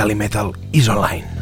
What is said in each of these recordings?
Calimetal is online.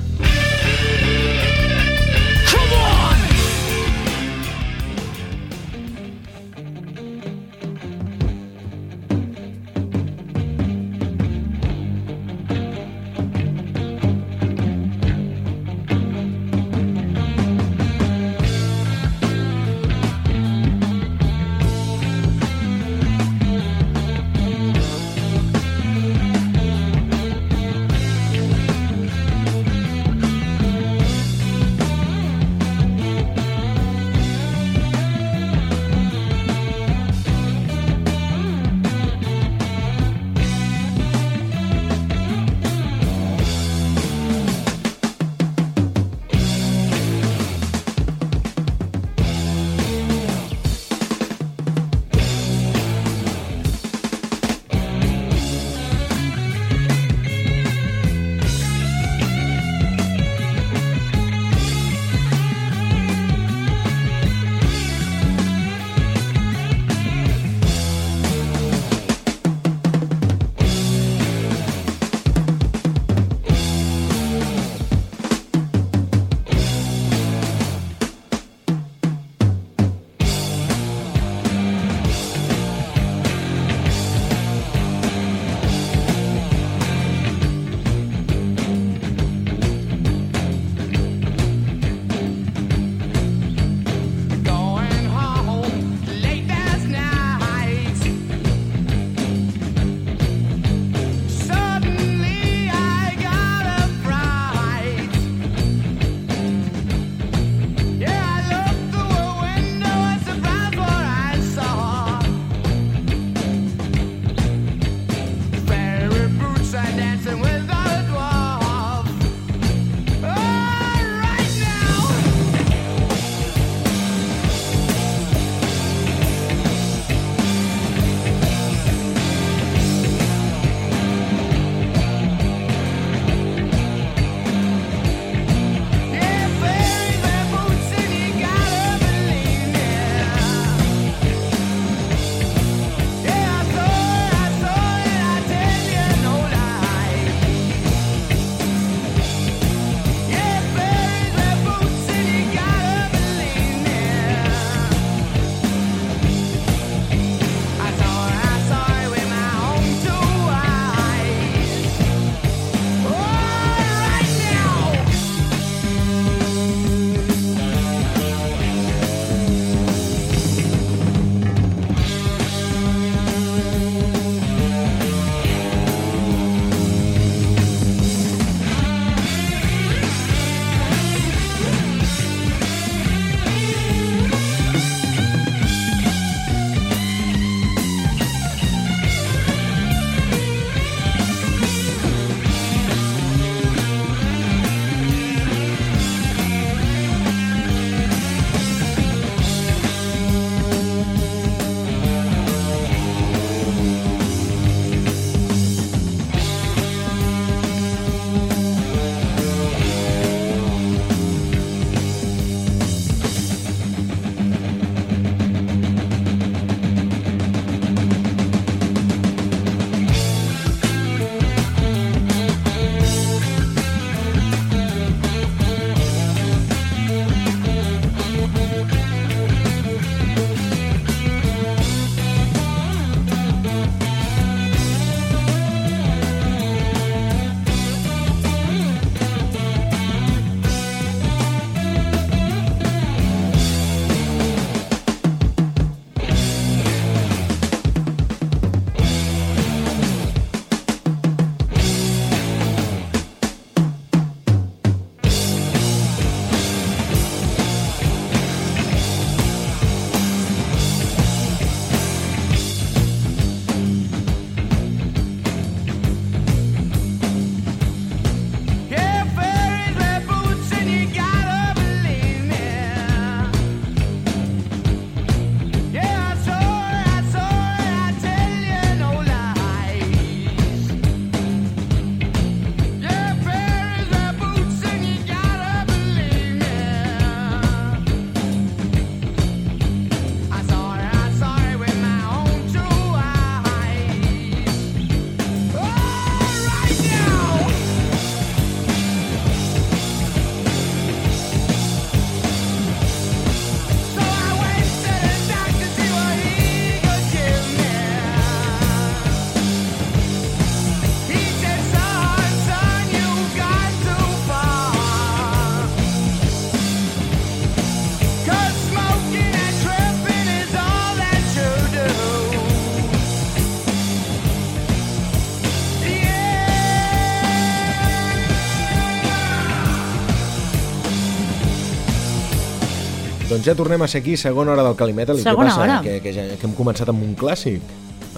Doncs ja tornem a ser aquí, segona hora del Calimetal. I Segona què passa? hora. Que, que, ja, que hem començat amb un clàssic.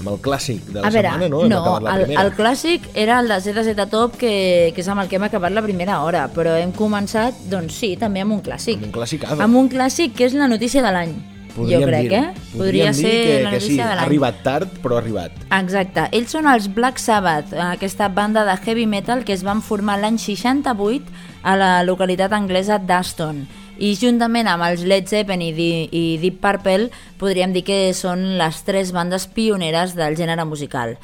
Amb el clàssic de la a veure, setmana, no? Hem no, la el, primera. el clàssic era el de ZZ Top, que, que és amb el que hem acabat la primera hora, però hem començat, doncs sí, també amb un clàssic. Amb un clàssic Amb un clàssic que és la notícia de l'any. Jo crec, eh? Podríem Podria dir ser que, la que sí, notícia de ha l'any. arribat tard, però ha arribat. Exacte. Ells són els Black Sabbath, aquesta banda de heavy metal que es van formar l'any 68 a la localitat anglesa d'Aston. I juntament amb els Led Zeppelin i, Di- i Deep Purple podríem dir que són les tres bandes pioneres del gènere musical.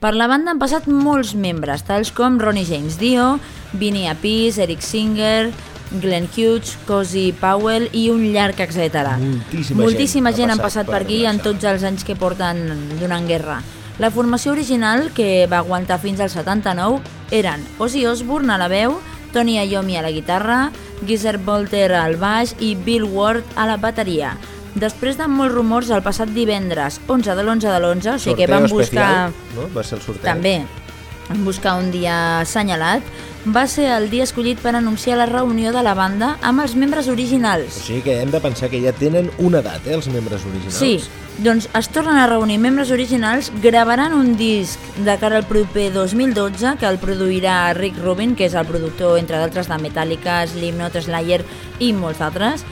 Per la banda han passat molts membres, tals com Ronnie James Dio, Vinnie Appice, Eric Singer, Glenn Hughes, Cozy Powell i un llarg etc. Moltíssima Moltíssima gent gent, ha han passat passat per aquí en tots els anys que porten donant guerra. La formació original, que va aguantar fins al 79, eren Ozzy Osbourne a la veu, Tony Iommi a la guitarra, Geezer Bolter al baix i Bill Ward a la bateria. Després de molts rumors, el passat divendres 11 de l'11 de l'11, o sigui que van especial, buscar... No? Va ser el sorteo. També, van buscar un dia assenyalat, va ser el dia escollit per anunciar la reunió de la banda amb els membres O originals. sigui que hem de pensar que ja tenen una edat, eh, els membres originals. Sí, doncs es tornen a reunir membres originals, gravaran un disc de cara al proper 2012 que el produirà Rick Rubin, que és el productor, entre d'altres, de Metallica, Slipknot, Slayer i molts altres.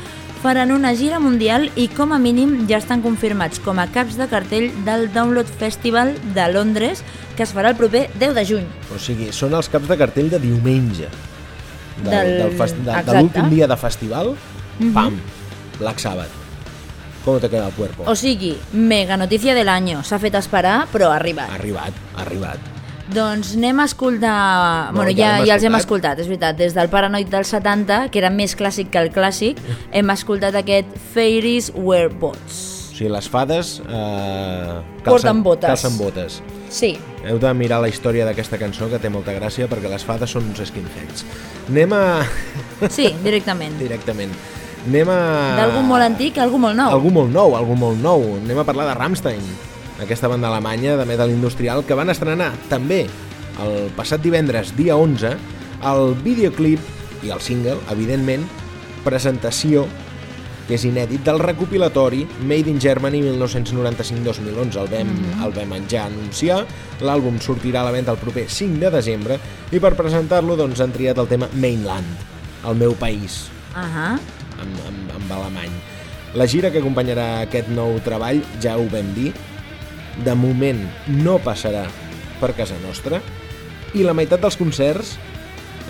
Faran una gira mundial i com a mínim ja estan confirmats com a caps de cartell del Download Festival de Londres que es farà el proper 10 de juny. O sigui, són els caps de cartell de diumenge. Del, Del- del, de, de l'últim dia de festival, Mhm. pam, Black Sabbath. Com te queda el cuerpo? O sigui, mega notícia de l'any. S'ha fet esperar, però ha arribat. Ha arribat, ha arribat. Doncs anem a escoltar... No, bueno, ja ja, ja els hem escoltat. és veritat. Des del Paranoid del 70, que era més clàssic que el clàssic, hem escoltat aquest Fairies Wear Bots. O sigui, les fades... Eh, Porten botes. Calcen botes. Sí, Heu de mirar la història d'aquesta cançó, que té molta gràcia, perquè les fades són uns skinheads. Anem a... sí, directament. Directament. Anem a... D'algú molt antic algú molt nou. Algú molt nou, algú molt nou. Anem a parlar de Rammstein, aquesta banda alemanya de metal industrial que van estrenar també el passat divendres, dia 11, el videoclip i el single, evidentment, presentació que és inèdit del recopilatori Made in Germany 1995-2011. El, vam, el vam ja anunciar, l'àlbum sortirà a la venda el proper 5 de desembre i per presentar-lo doncs, han triat el tema Mainland, el meu país, Ahà. amb, amb, amb alemany. La gira que acompanyarà aquest nou treball, ja ho vam dir, de moment no passarà per casa nostra i la meitat dels concerts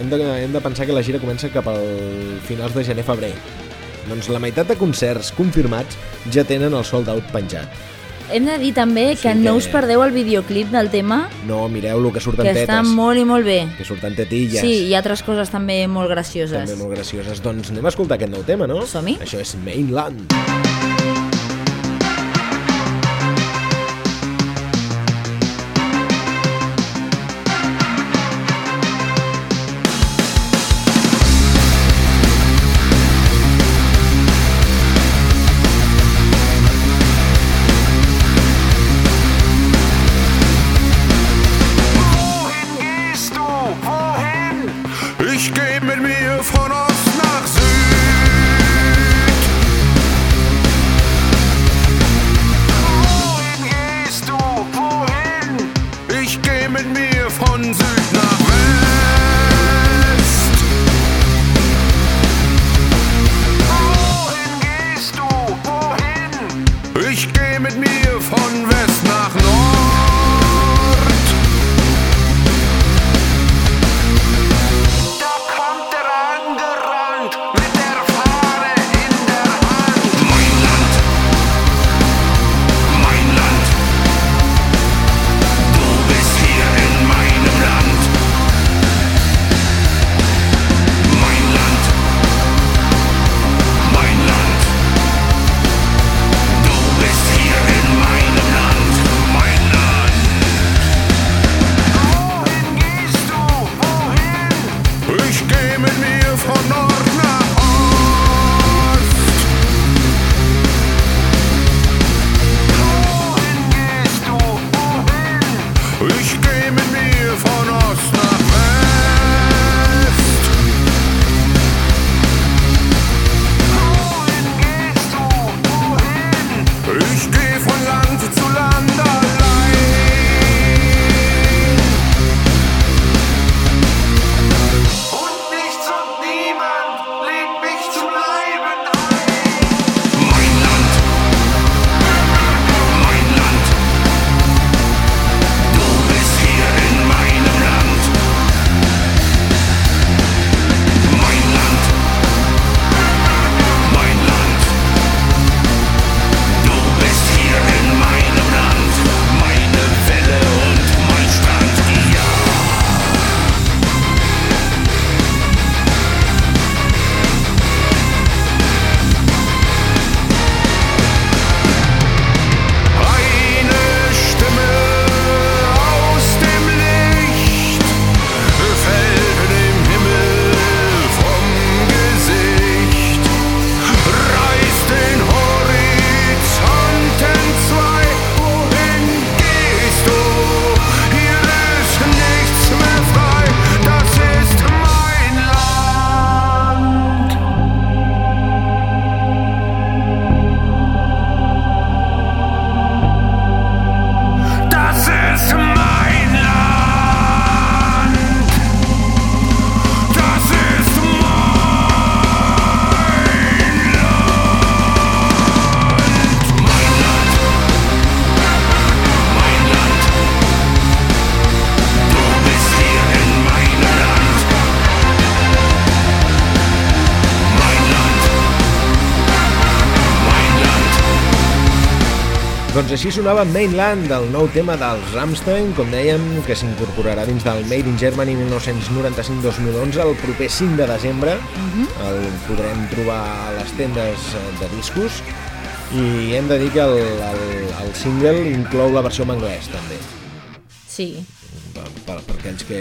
hem de, hem de pensar que la gira comença cap al finals de gener-febrer. Doncs la meitat de concerts confirmats ja tenen el sold out penjat. Hem de dir també que Sí no que- us perdeu el videoclip del tema, No, mireu-lo, que surten que tetes. està molt i molt bé. Que surten tetilles. Sí, i altres coses també molt gracioses. També molt gracioses. Doncs anem a escoltar aquest nou tema, no? Som-hi. Això és Mainland. Wohin així sonava Mainland, el nou tema dels Rammstein, com dèiem, que s'incorporarà dins del Made in Germany 1995-2011 el proper 5 de desembre. El podrem trobar a les tendes eh, de discos i hem de dir que el, el, el single inclou la versió en anglès, també. Sí, Per, per, per aquells que,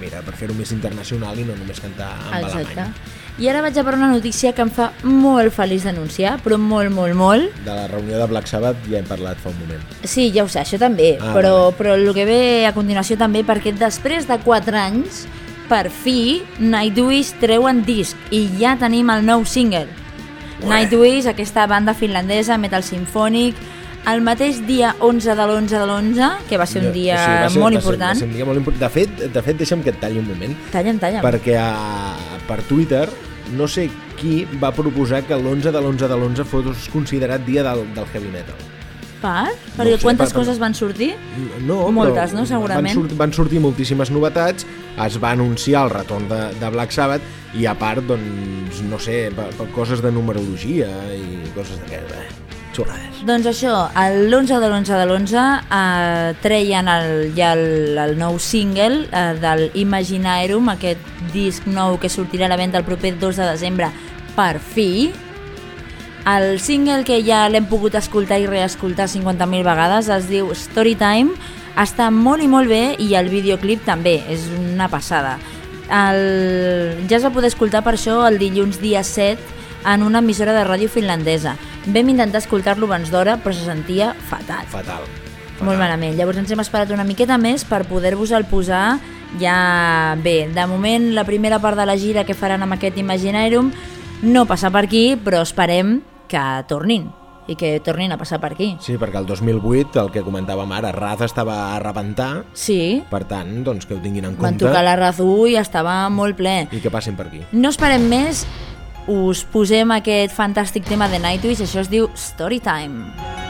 mira, per fer-ho més internacional i no només cantar en exacte. alemany. I ara vaig a per una notícia que em fa molt feliç d'anunciar, però molt, molt, molt. De la reunió de Black Sabbath ja hem parlat fa un moment. Sí, ja ho sé, això també, Ah, però, però el que ve a continuació també, perquè després de 4 anys, per fi, Nightwish treuen disc i ja tenim el nou single. Nightwish, aquesta banda finlandesa, metal sinfònic, el mateix dia 11 de l'11 de l'11, que va ser un dia va ser- molt va ser- important. Va ser un dia molt important. De fet, de fet, deixa'm que et talli un moment, Talla'm, talla'm. perquè a, per Twitter no sé qui va proposar que l'11 de l'11 de l'11 fos considerat dia del, del heavy metal. Per? No Perquè ho sé, quantes per- per- coses van sortir? No, Moltes, no? Segurament. Van, sort, van sortir moltíssimes novetats, es va anunciar el retorn de, de Black Sabbath i a part, doncs, no sé, per, per coses de numerologia i coses d'aquestes, xorrades. Doncs això, el l'11 de l'11 de l'11 eh, treien el, ja el, el nou single eh, del Imaginarium, aquest disc nou que sortirà a la venda el proper 2 de desembre, per fi. El single que ja l'hem pogut escoltar i reescoltar 50.000 vegades es diu Storytime, està molt i molt bé i el videoclip també, és una passada. El... Ja es va poder escoltar per això el dilluns dia 7 en una emissora de ràdio finlandesa. Vam intentar escoltar-lo abans d'hora, però se sentia fatal. Fatal. Molt malament. Llavors ens hem esperat una miqueta més per poder-vos el posar ja bé. De moment, la primera part de la gira que faran amb aquest Imaginarium no passa per aquí, però esperem que tornin i que tornin a passar per aquí. Sí, perquè el 2008, el que comentàvem ara, Raz estava a rebentar, Sí, per tant, doncs que ho tinguin en van compte tocar la Razú i estava molt ple. i que passin per aquí. No esperem més, us posem aquest fantàstic tema de Nightwish, això es diu Storytime. It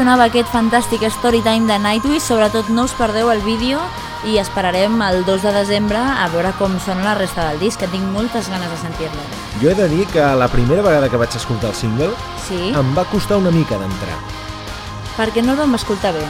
sonava aquest fantàstic Storytime de Nightwish, sobretot no us perdeu el vídeo i esperarem el 2 de desembre a veure com sona la resta del disc, que tinc moltes ganes de sentir-lo. Jo he de dir que la primera vegada que vaig escoltar el single Sí? em va costar una mica d'entrar. Perquè no el vam escoltar bé.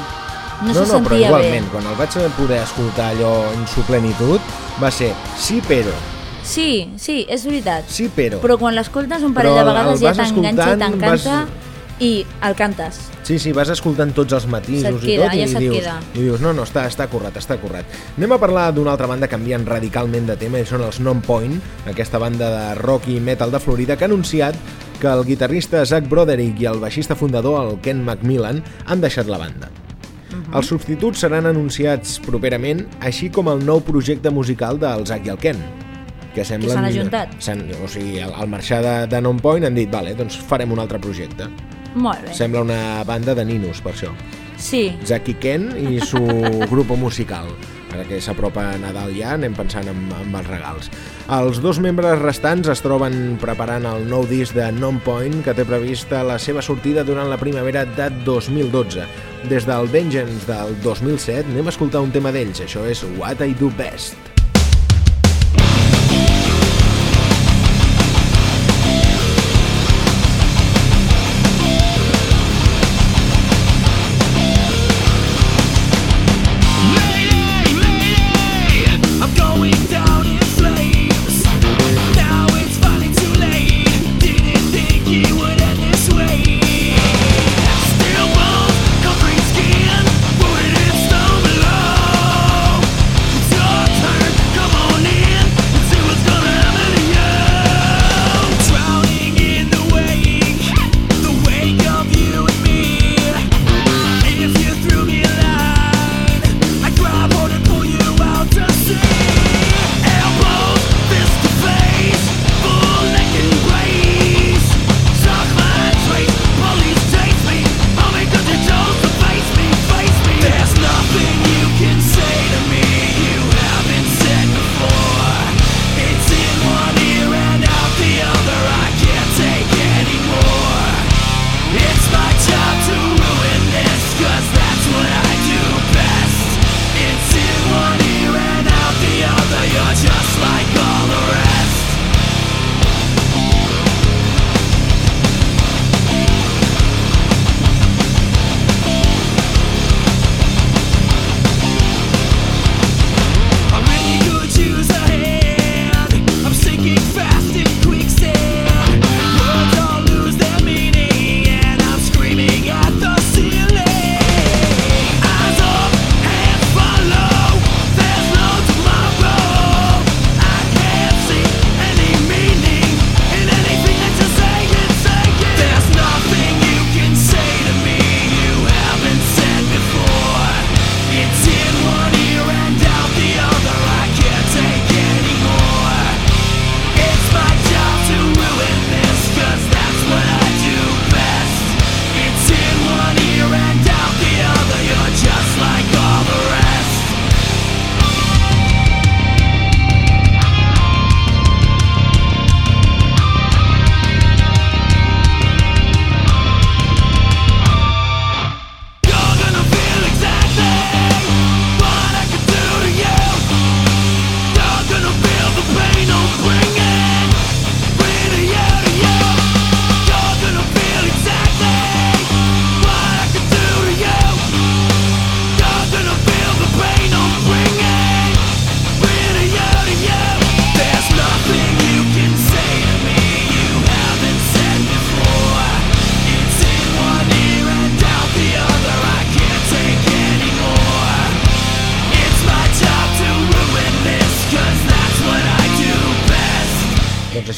No, no, se no però igualment, bé. quan el vaig poder escoltar allò en su plenitud, va ser sí però, Sí, sí, és veritat. sí però. Però quan l'escoltes un parell Però de vegades ja t'enganxa i t'encanta vas- i el cantes. Sí, sí, vas escoltant tots els matisos Se't i queda, tot i, ja se't dius, queda. i dius, no, no, està, està currat, està currat. Anem a parlar d'una altra banda canviant radicalment de tema i són els Non-Point, aquesta banda de rock i metal de Florida que ha anunciat que el guitarrista Zach Broderick i el baixista fundador, el Ken McMillan, han deixat la banda. Mhm. Els substituts seran anunciats properament, així com el nou projecte musical del Zach i el Ken que semblen... s'han ajuntat. O sigui, al, al marxar de, de Non-Point han dit, vale, doncs farem un altre projecte. Molt bé. Sembla una banda de ninos, per això. Sí, Jackie Ken i su grupo musical. Ara que s'apropa Nadal ja, anem pensant en, en els regals. Els dos membres restants es troben preparant el nou disc de Non-Point, que té prevista la seva sortida durant la primavera de 2012. Des del Vengeance del 2007 anem a escoltar un tema d'ells, això és What I Do Best.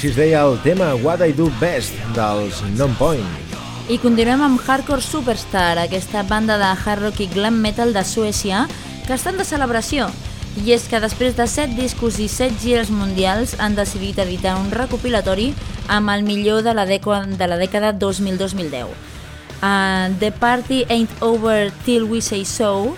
Així es deia el tema What I Do Best dels Non-Point. I continuem amb Hardcore Superstar, aquesta banda de hard rock i glam metal de Suècia que estan de celebració. I és que després de 7 discos i 7 gires mundials han decidit editar un recopilatori amb el millor de la, dècada, de la dècada 2000-2010. Uh, The Party Ain't Over Till We Say So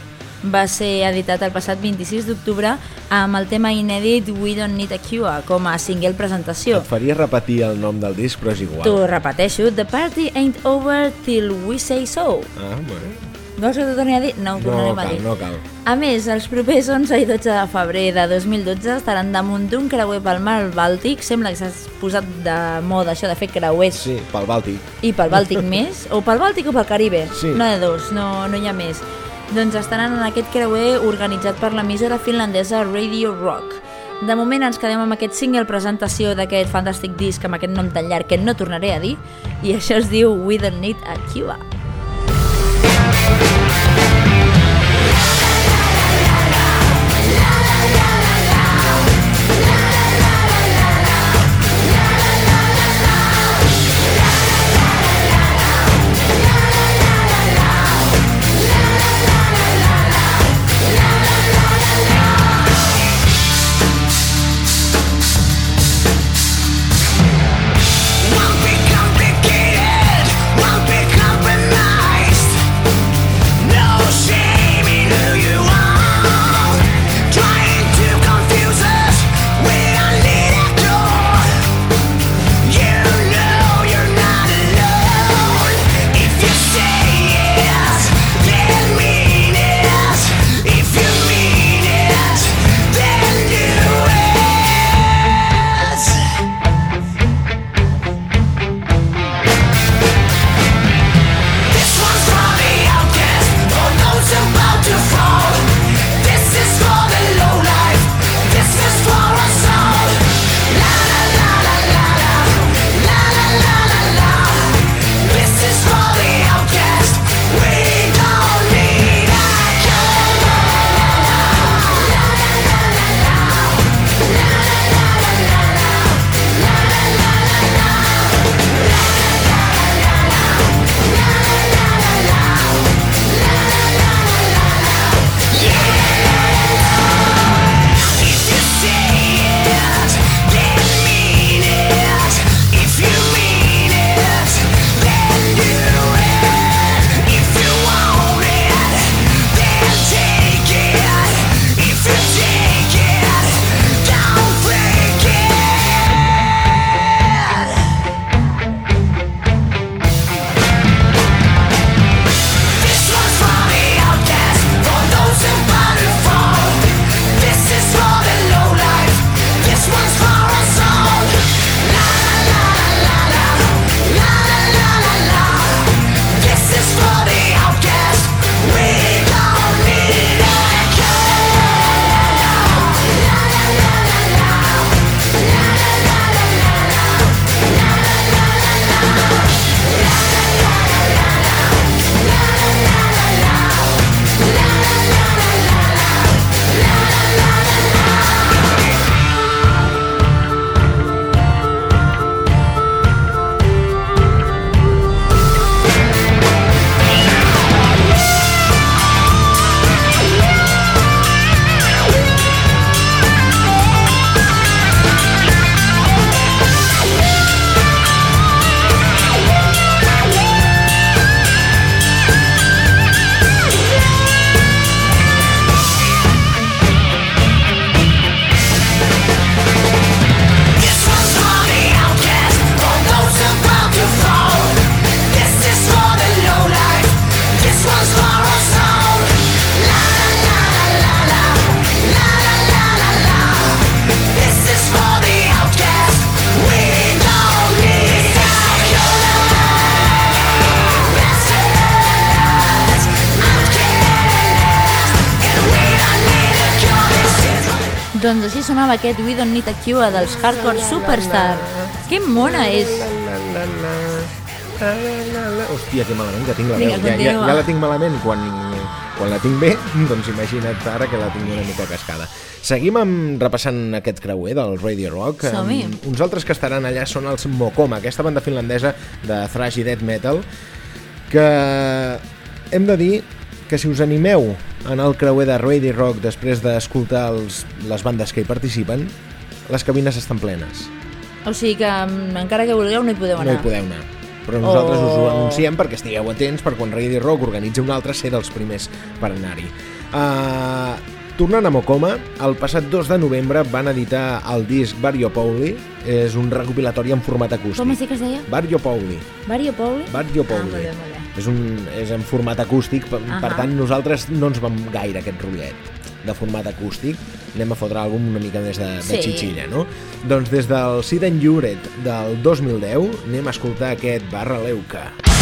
va ser editat el passat 26 d'octubre amb el tema inèdit We Don't Need a Cure com a single presentació. Et faria repetir el nom del disc, però és igual. T'ho repeteixo, The party ain't over till we say so. Ah, bueno. Vols que t'ho torni a dir? No ho No tornarem a cal, dir. no cal. A més, els propers 11 i 12 de febrer de 2012 estaran damunt d'un creuer pel mar Bàltic. Sembla que s'ha posat de moda això de fer creuers Sí, pel Bàltic. i pel Bàltic més, o pel Bàltic o pel Caribe. Sí. No hi ha dos, no, no hi ha més. Doncs estaran en aquest creuer organitzat per l'emissora finlandesa Radio Rock. De moment ens quedem amb aquest single presentació d'aquest fantàstic disc amb aquest nom tan llarg que no tornaré a dir i això es diu We Don't Need a Cure. Won't aquest We Don't Need a Cure dels Hardcore Superstar. Que mona és! Hòstia, que malament que tinc la veu. Ja, ja, ja la tinc malament quan, quan la tinc bé, doncs imagina't ara que la tinc una mica cascada. Seguim amb, repassant aquest creuer del Radio Rock. Amb Uns altres que estaran allà són els Mokoma, aquesta banda finlandesa de thrash i death metal, que hem de dir que si us animeu en el creuer de Radio Rock després d'escoltar les bandes que hi participen, les cabines estan plenes. O sigui que mm, encara que vulgueu no hi podeu No anar. hi podeu anar. però nosaltres Oh. us ho anunciem perquè estigueu atents per quan Radio Rock organitzi un altre ser dels primers per anar-hi. Uh, tornant a Mocoma, el passat 2 de novembre van editar el disc Barrio Pauli, és un recopilatori en format acústic. Com que es deia? Barrio Pauli. Mario Pauli? Barrio Ah, Pauli. molt bé, molt bé. És, un, és en format acústic, per, Ahà. per tant nosaltres no ens vam gaire aquest rotllet de format acústic, anem a fotre alguna una mica més de, de Sí. xitxilla, no? Doncs des del Sid and Juret del 2010 anem a escoltar aquest Barra Leuca. Juuri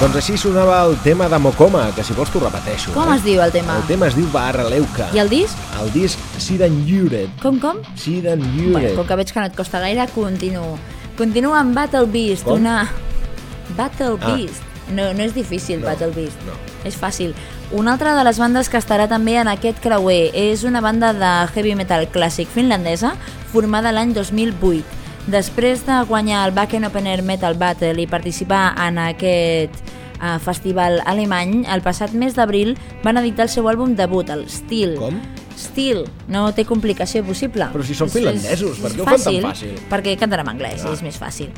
Doncs així sonava el tema de Mocoma, que si vols t'ho repeteixo. Com eh? es diu el tema? El tema es diu Barra Leuca. I el disc? El disc Sid and Juret. Com, com? Sid and Bueno, com que veig que no et costa gaire, continuo. Continuo amb Battle Beast, Com? una... Battle Ah. Beast. No, no és difícil, No, Battle Beast. no. És fàcil. Una altra de les bandes que estarà també en aquest creuer és una banda de heavy metal clàssic finlandesa formada l'any 2008. Després de guanyar el Wacken Open Air Metal Battle i participar en aquest eh, festival alemany, el passat mes d'abril van editar el seu àlbum debut, el Steel. Com? Steel, no té complicació possible. Però si són És- finlandesos, és per què ho fan tan fàcil? Perquè canten en anglès, és més fàcil.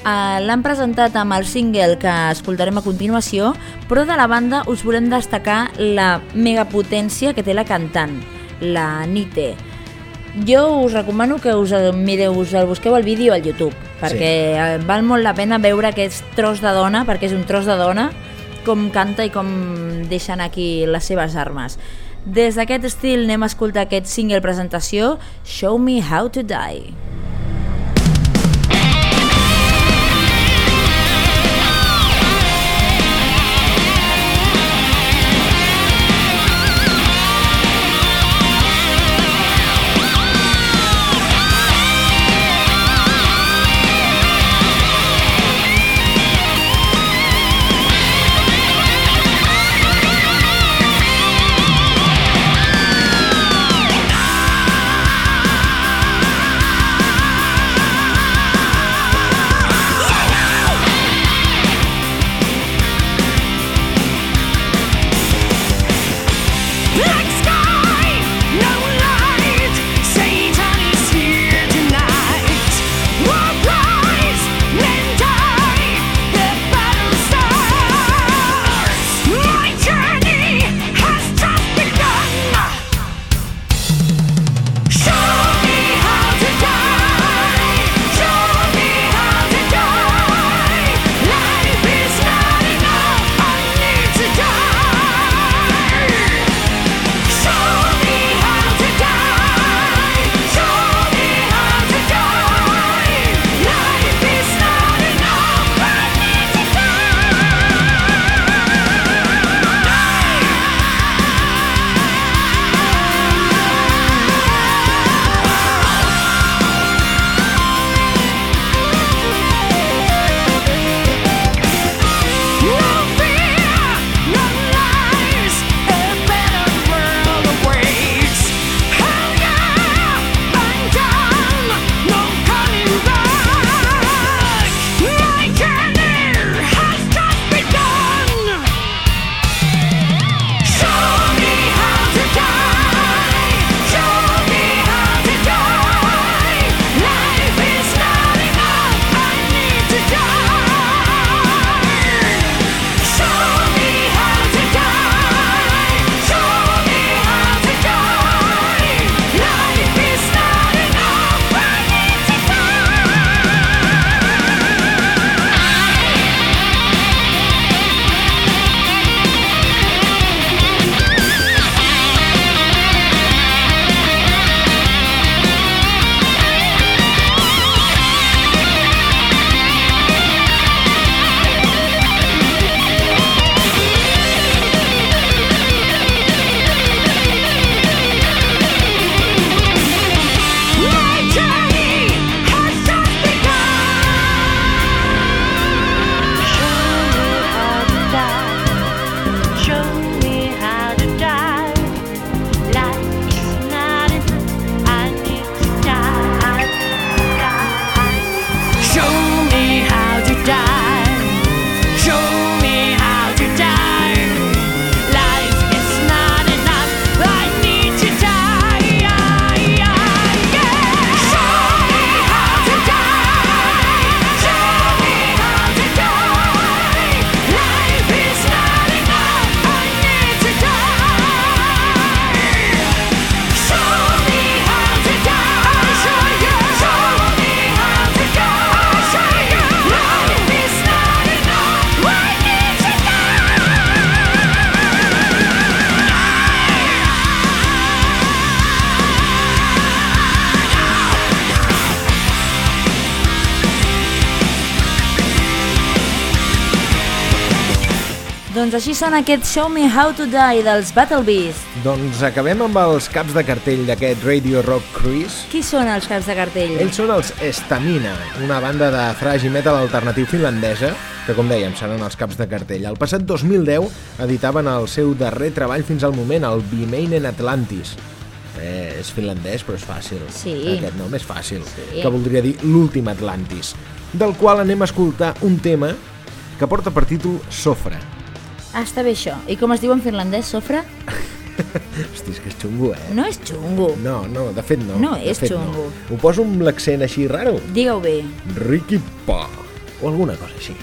Uh, L'han presentat amb el single que escoltarem a continuació, però de la banda us volem destacar la megapotència que té la cantant, la Nite. Jo us recomano que us el mireu, us el busqueu al vídeo al YouTube, perquè eh, val molt la pena veure aquest tros de dona, perquè és un tros de dona, com canta i com deixen aquí les seves armes. Des d'aquest estil anem a escoltar aquest single presentació, Show Me How to Die. Sona aquest Show Me How to Die dels Battle Beast. Doncs acabem amb els caps de cartell d'aquest Radio Rock Cruise. Qui són els caps de cartell? Ells són els Stamina, una banda de thrash i metal alternatiu finlandesa, que com dèiem seran els caps de cartell. El passat 2010 editaven el seu darrer treball fins al moment, el Vimeinen Atlantis. Eh, és finlandès, però és fàcil. Sí. Aquest nom és fàcil. Sí. Que voldria dir l'últim Atlantis, del qual anem a escoltar un tema que porta per títol Sofra. Ah, està bé això. I com es diu en finlandès, sofre? Hosti, és que és xungo, eh? No és xungo. No, no, de fet no. No de és fet xungo. No. Ho poso amb l'accent així raro. Digue-ho bé. Ricky Pa. O alguna cosa així.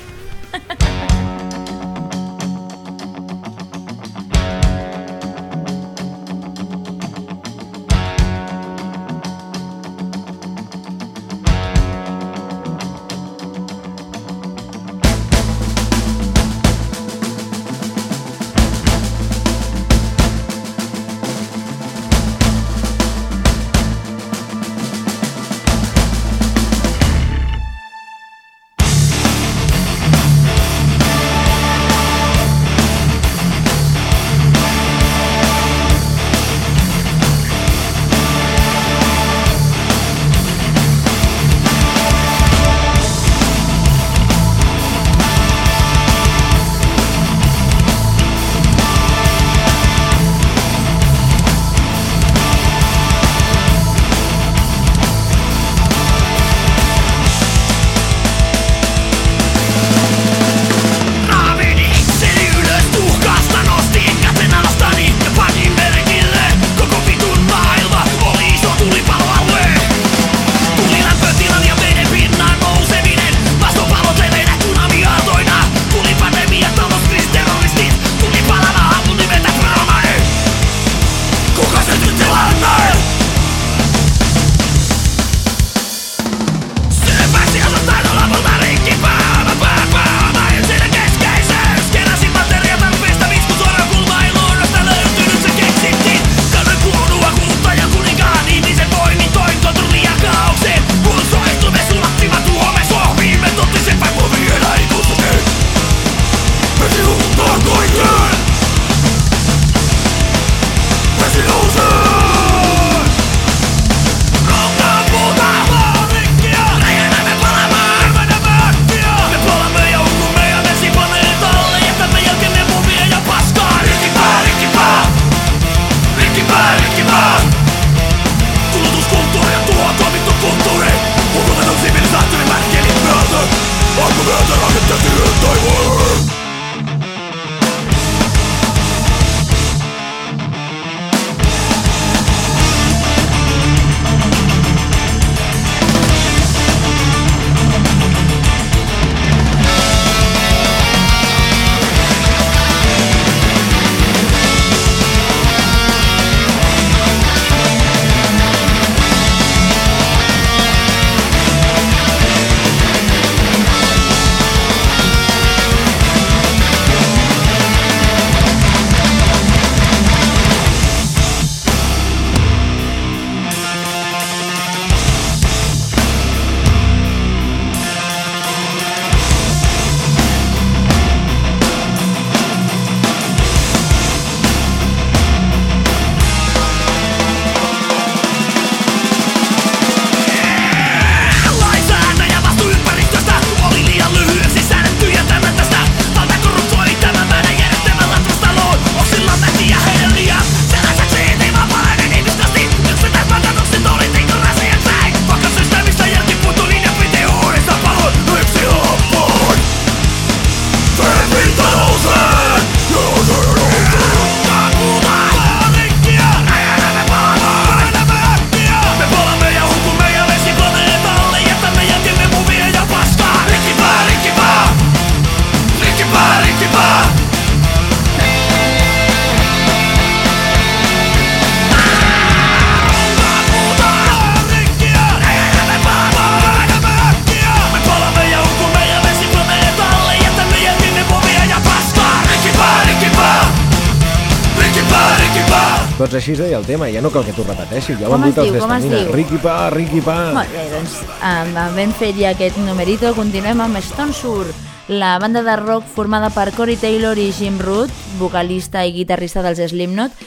Així es deia el tema, ja no cal que t'ho repeteixi. Ja ho Com han dit els d'Estamina. Ricky Pa, Ricky Pa. Molt bé, doncs um, ben fet ja aquest numerito. Continuem amb Stone Sur La banda de rock formada per Corey Taylor i Jim Root, vocalista i guitarrista dels Slipknot,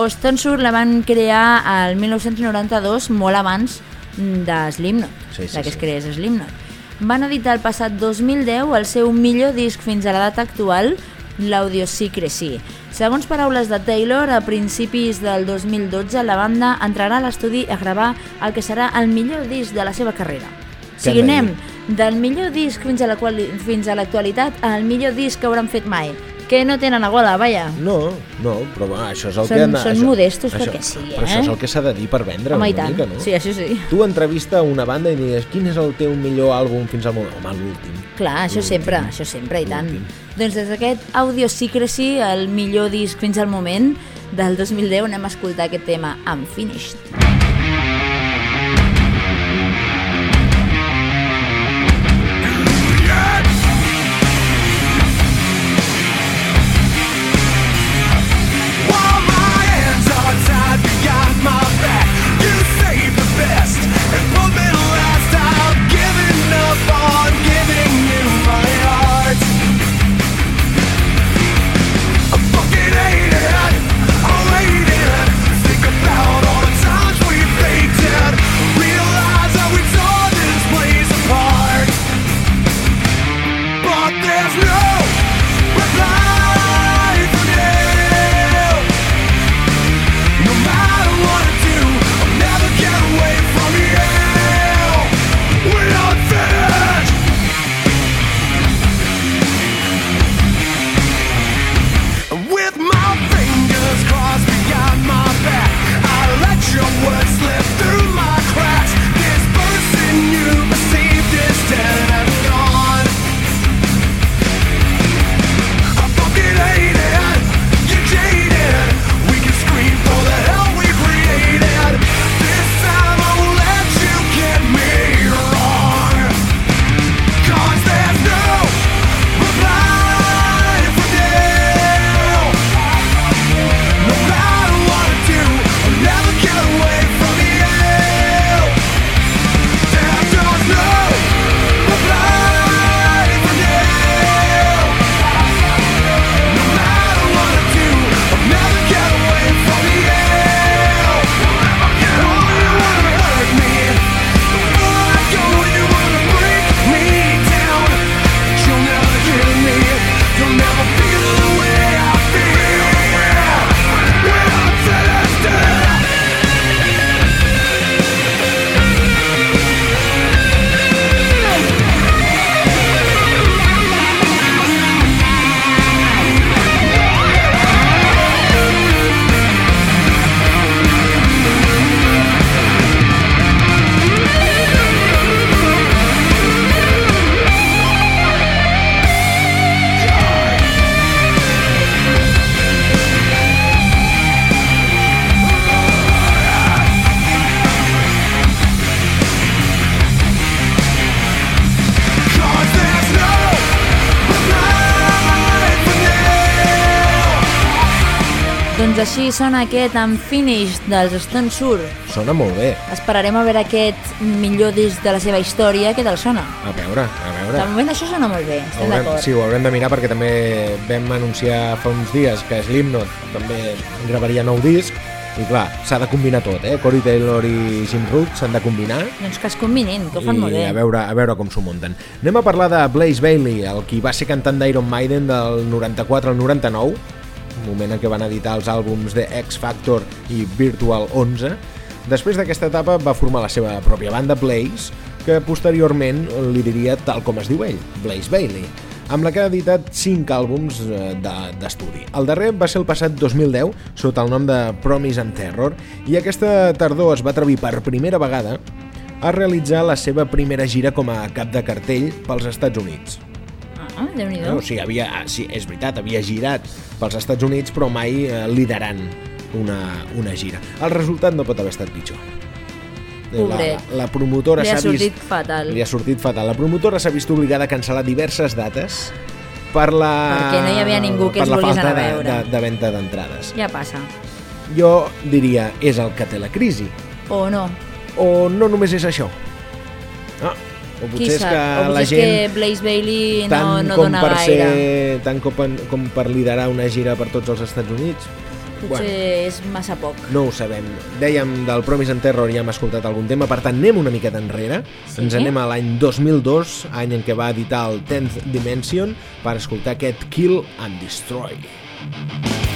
Ostensur la van crear al 1992, molt abans de Slipknot, Sí, sí, de que es creés Slipknot. Van editar el passat 2010 el seu millor disc fins a la data actual, l'Audio Secrecy. Segons paraules de Taylor, a principis del 2012 la banda entrarà a l'estudi a gravar el que serà el millor disc de la seva carrera. O sigui, anem del millor disc fins a la l'actualitat al millor disc que hauran fet mai. Que no tenen a gola, vaja. No, no, però va, això és el Són- que... han- són això, modestos perquè sí, Però això eh? és el que s'ha de dir per vendre Home, una tant. mica, no? Sí, això sí. Tu entrevista una banda i digues quin és el teu millor àlbum fins al moment? Home, l'últim. Clar, això sempre, això sempre, i tant. Doncs des d'aquest Audio Secrecy, el millor disc fins al moment del 2010, anem a escoltar aquest tema, Unfinished. While sona aquest Unfinished dels Stone Sur. Sona molt bé. Esperarem a veure aquest millor disc de la seva història, què tal sona? A veure, a De veure. moment això sona molt bé, estem d'acord. sí, ho haurem de mirar perquè també vam anunciar fa uns dies que Slipknot també gravaria nou disc i clar, s'ha de combinar tot, eh? Corey Taylor i Jim Root s'han de combinar Doncs que es combinin, que ho fan molt bé. a veure, a veure com s'ho munten. Anem a parlar de Blaze Bailey, el qui va ser cantant d'Iron Maiden del 94 al 99, moment en què van editar els àlbums de X Factor i Virtual 11. Després d'aquesta etapa va formar la seva pròpia banda Blaze, que posteriorment li diria tal com es diu ell, Blaze Bailey, amb la que ha editat 5 àlbums eh, de- d'estudi. El darrer va ser el passat 2010, sota el nom de Promise and Terror, i aquesta tardor es va atrevir per primera vegada a realitzar la seva primera gira com a cap de cartell pels Estats Units. Ah, déu nhi No? O sigui, havia, ah, sí, és veritat, havia girat pels Estats Units, però mai eh, liderant una, una gira. El resultat no pot haver estat pitjor. La, Pobret. la promotora Li ha s'ha vist... sortit fatal. Li ha sortit fatal. La promotora s'ha vist obligada a cancel·lar diverses dates per la... Perquè no hi havia ningú que la volgués anar a de, veure. de, de venda d'entrades. Ja passa. Jo diria, és el que té la crisi. O no. O no només és això. Ah, O potser és que o potser la gent... que Blaze Bailey no, tant no com dona per gaire. ser tant com, com per liderar una gira per tots els Estats Units Potser és massa poc. no ho sabem. Dèiem del Promise and Terror ja hem escoltat algun tema, per tant anem una miqueta enrere. Sí? Ens anem a l'any 2002, any en què va editar el 10th Dimension, per escoltar aquest Kill and Destroy. I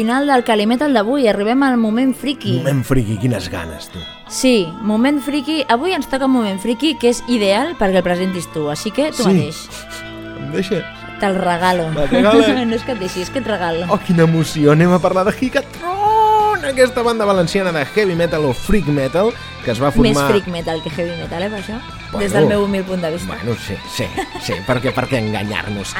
final del Calimetal d'avui, arribem al moment friki. Moment friki, quines ganes, tu. Sí, moment friki. Avui ens toca un moment friki que és ideal perquè el presentis tu, així que tu Sí. mateix. deixa. Te'l regalo. Regala? no és que et deixi, és que et regalo. Oh, quina emoció! Anem a parlar de Gigatron, aquesta banda valenciana de heavy metal o freak metal que es va formar... Més freak metal que heavy metal, eh, per això? Bueno. Des del meu humil punt de vista. Bueno, sí, sí, sí, perquè per què enganyar-nos?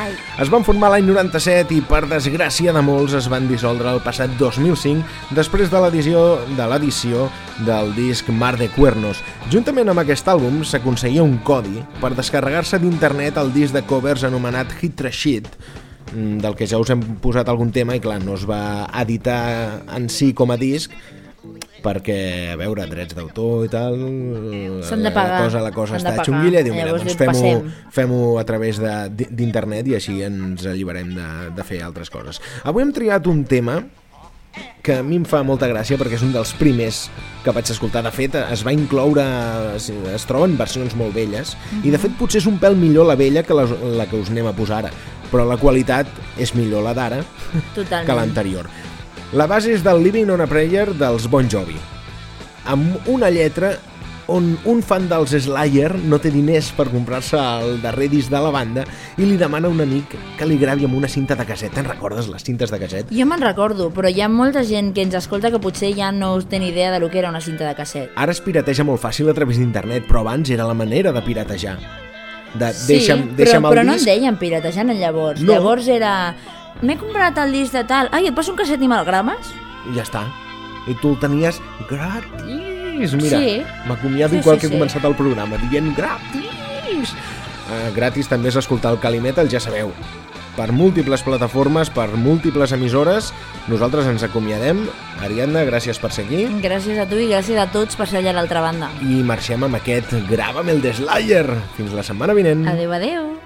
Es van formar l'any 97 i, per desgràcia de molts, es van dissoldre el passat 2005 després de l'edició de l'edició del disc Mar de Cuernos. Juntament amb aquest àlbum s'aconseguia un codi per descarregar-se d'internet el disc de covers anomenat Hit Rashid, mm, del que ja us hem posat algun tema i clar, no es va editar en si com a disc perquè, a veure, drets d'autor i tal... S'han de pagar. La cosa, la cosa està xunguilla i diu, mira, doncs fem-ho fem-ho a través de- d'internet i així ens alliberem de, de fer altres coses. Avui hem triat un tema que a mi em fa molta gràcia perquè és un dels primers que vaig escoltar. De fet, es va incloure... Es, es troben versions molt velles i de fet potser és un pèl millor la vella que la, la que us anem a posar ara però la qualitat és millor la d'ara que l'anterior. La base és del Living on a Prayer dels Bon Jovi amb una lletra on un fan dels Slayer no té diners per comprar-se el darrer disc de la banda i li demana a un amic que li gravi amb una cinta de casset. Te'n recordes les cintes de casset? Jo me'n recordo, però hi ha molta gent que ens escolta que potser ja no us té ni idea de lo que era una cinta de casset. Ara es pirateja molt fàcil a través d'internet, però abans era la manera de piratejar. De, Sí, deixa'm, però, deixa'm el però no en deien piratejant en llavors. No. Llavors era... M'he comprat el disc de tal. Ai, et poso un casset i me'l grames? I ja està. I tu el tenies gratis. Mira, Sí. m'acomiado Sí, igual sí, que he sí. començat el programa, dient gratis. Uh, gratis també és escoltar el Calimetal, ja sabeu. Per múltiples plataformes, per múltiples emissores, nosaltres ens acomiadem. Ariadna, gràcies per ser aquí. Gràcies a tu i gràcies a tots per ser allà a l'altra banda. I marxem amb aquest Grava'm el de Slayer. Fins la setmana vinent. Adéu, adéu.